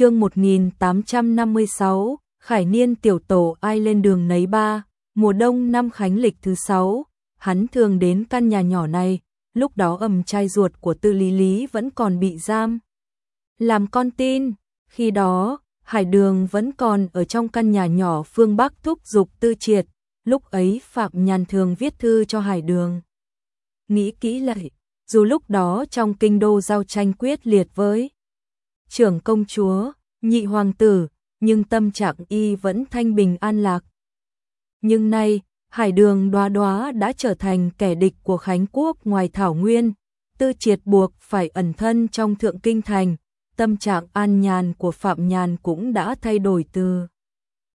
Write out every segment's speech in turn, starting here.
chương 1856, Khải Niên tiểu tổ ai lên đường nấy ba, mùa đông năm khánh lịch thứ sáu, hắn thường đến căn nhà nhỏ này, lúc đó ầm trai ruột của tư lý lý vẫn còn bị giam. Làm con tin, khi đó, Hải Đường vẫn còn ở trong căn nhà nhỏ phương Bắc thúc dục tư triệt, lúc ấy Phạm Nhàn thường viết thư cho Hải Đường. Nghĩ kỹ lại, dù lúc đó trong kinh đô giao tranh quyết liệt với trưởng công chúa, nhị hoàng tử, nhưng tâm trạng y vẫn thanh bình an lạc. Nhưng nay, Hải Đường đoá đoá đã trở thành kẻ địch của Khánh Quốc ngoài Thảo Nguyên, tư triệt buộc phải ẩn thân trong thượng kinh thành, tâm trạng an nhàn của Phạm Nhàn cũng đã thay đổi từ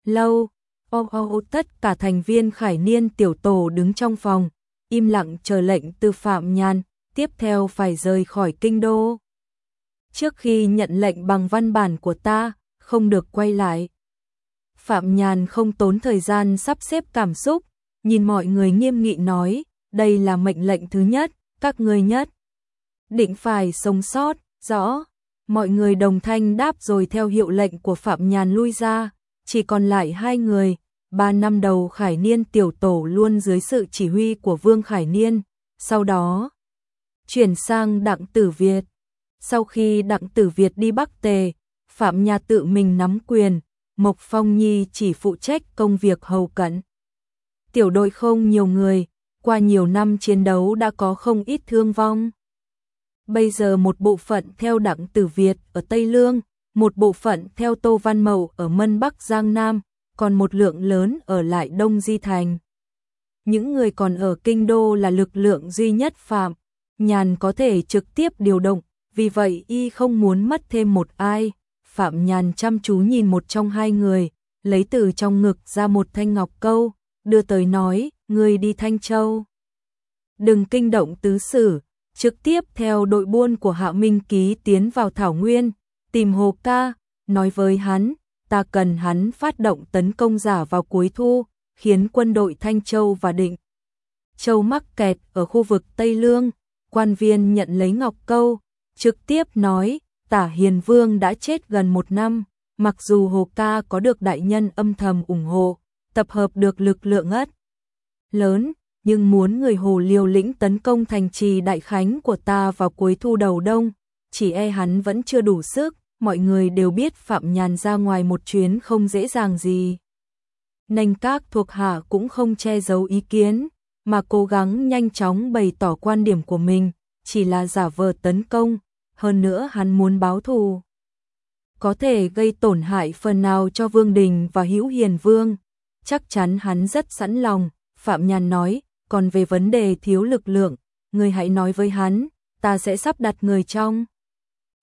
lâu. Ô ô tất cả thành viên Khải Niên tiểu tổ đứng trong phòng, im lặng chờ lệnh từ Phạm Nhàn, tiếp theo phải rời khỏi kinh đô. Trước khi nhận lệnh bằng văn bản của ta, không được quay lại. Phạm Nhàn không tốn thời gian sắp xếp cảm xúc, nhìn mọi người nghiêm nghị nói, đây là mệnh lệnh thứ nhất, các người nhất. Định phải sống sót, rõ. Mọi người đồng thanh đáp rồi theo hiệu lệnh của Phạm Nhàn lui ra, chỉ còn lại hai người. Ba năm đầu Khải Niên tiểu tổ luôn dưới sự chỉ huy của Vương Khải Niên, sau đó chuyển sang Đặng Tử Việt. Sau khi Đặng Tử Việt đi Bắc Tề, Phạm nha tự mình nắm quyền, Mộc Phong Nhi chỉ phụ trách công việc hầu cận. Tiểu đội không nhiều người, qua nhiều năm chiến đấu đã có không ít thương vong. Bây giờ một bộ phận theo Đặng Tử Việt ở Tây Lương, một bộ phận theo Tô Văn Mậu ở Mân Bắc Giang Nam, còn một lượng lớn ở lại Đông Di Thành. Những người còn ở Kinh Đô là lực lượng duy nhất Phạm, Nhàn có thể trực tiếp điều động, vì vậy y không muốn mất thêm một ai. Phạm Nhàn chăm chú nhìn một trong hai người, lấy từ trong ngực ra một thanh ngọc câu, đưa tới nói, người đi Thanh Châu. Đừng kinh động tứ sử, trực tiếp theo đội buôn của Hạ Minh Ký tiến vào Thảo Nguyên, tìm Hồ Ca, nói với hắn, ta cần hắn phát động tấn công giả vào cuối thu, khiến quân đội Thanh Châu và Định Châu mắc kẹt ở khu vực Tây Lương, quan viên nhận lấy ngọc câu, trực tiếp nói, tả hiền vương đã chết gần một năm, mặc dù Hồ Ca có được đại nhân âm thầm ủng hộ, tập hợp được lực lượng ất lớn, nhưng muốn người Hồ liều lĩnh tấn công thành trì đại khánh của ta vào cuối thu đầu đông, chỉ e hắn vẫn chưa đủ sức, mọi người đều biết Phạm Nhàn ra ngoài một chuyến không dễ dàng gì. Nành các thuộc hạ cũng không che giấu ý kiến, mà cố gắng nhanh chóng bày tỏ quan điểm của mình, chỉ là giả vờ tấn công, hơn nữa hắn muốn báo thù. Có thể gây tổn hại phần nào cho Vương Đình và Hữu Hiền Vương, chắc chắn hắn rất sẵn lòng, Phạm Nhàn nói, còn về vấn đề thiếu lực lượng, người hãy nói với hắn, ta sẽ sắp đặt người trong.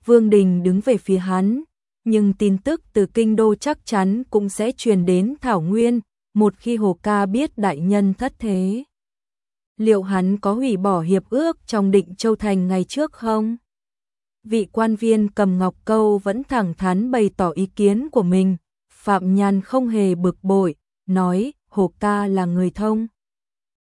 Vương Đình đứng về phía hắn, nhưng tin tức từ kinh đô chắc chắn cũng sẽ truyền đến Thảo Nguyên, một khi Hồ Ca biết đại nhân thất thế. Liệu hắn có hủy bỏ hiệp ước trong định Châu Thành ngày trước không? Vị quan viên cầm ngọc câu vẫn thẳng thắn bày tỏ ý kiến của mình. Phạm Nhan không hề bực bội, nói Hồ Ca là người thông.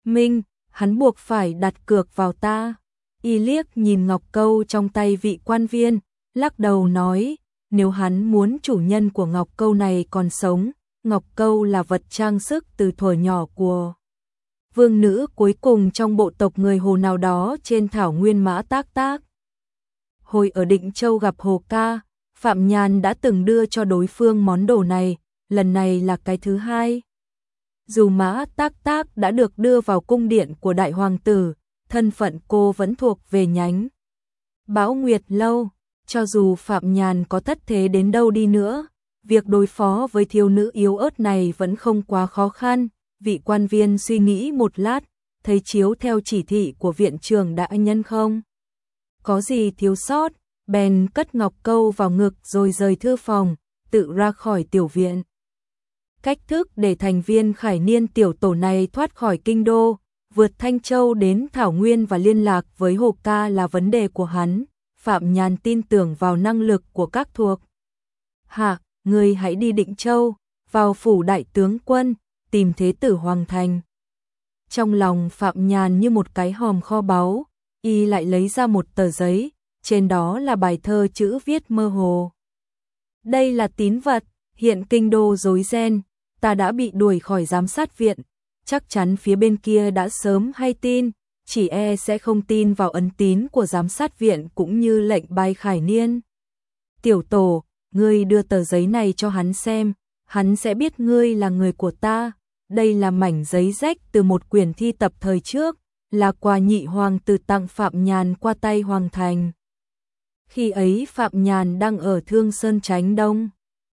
Minh, hắn buộc phải đặt cược vào ta. Y liếc nhìn ngọc câu trong tay vị quan viên, lắc đầu nói, nếu hắn muốn chủ nhân của ngọc câu này còn sống, ngọc câu là vật trang sức từ thuở nhỏ của vương nữ cuối cùng trong bộ tộc người Hồ nào đó trên thảo nguyên mã tác tác. Hồi ở Định Châu gặp Hồ Ca, Phạm Nhàn đã từng đưa cho đối phương món đồ này, lần này là cái thứ hai. Dù mã tác tác đã được đưa vào cung điện của đại hoàng tử, thân phận cô vẫn thuộc về nhánh. Bão Nguyệt Lâu, cho dù Phạm Nhàn có thất thế đến đâu đi nữa, việc đối phó với thiếu nữ yếu ớt này vẫn không quá khó khăn. Vị quan viên suy nghĩ một lát, thấy chiếu theo chỉ thị của viện trường đã nhân không. Có gì thiếu sót, bèn cất ngọc câu vào ngực rồi rời thư phòng, tự ra khỏi tiểu viện. Cách thức để thành viên khải niên tiểu tổ này thoát khỏi kinh đô, vượt Thanh Châu đến Thảo Nguyên và liên lạc với Hồ Ca là vấn đề của hắn. Phạm Nhàn tin tưởng vào năng lực của các thuộc. Hạ, người hãy đi Định Châu, vào phủ đại tướng quân, tìm thế tử Hoàng Thành. Trong lòng Phạm Nhàn như một cái hòm kho báu, y lại lấy ra một tờ giấy, trên đó là bài thơ chữ viết mơ hồ. Đây là tín vật, hiện kinh đô rối ren, ta đã bị đuổi khỏi giám sát viện, chắc chắn phía bên kia đã sớm hay tin, chỉ e sẽ không tin vào ấn tín của giám sát viện cũng như lệnh bay khải niên. Tiểu tổ, ngươi đưa tờ giấy này cho hắn xem, hắn sẽ biết ngươi là người của ta. Đây là mảnh giấy rách từ một quyển thi tập thời trước, là quà nhị hoàng tử tặng Phạm Nhàn qua tay Hoàng Thành. Khi ấy Phạm Nhàn đang ở Thương Sơn Tránh Đông.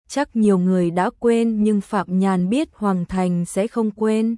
Chắc nhiều người đã quên nhưng Phạm Nhàn biết Hoàng Thành sẽ không quên.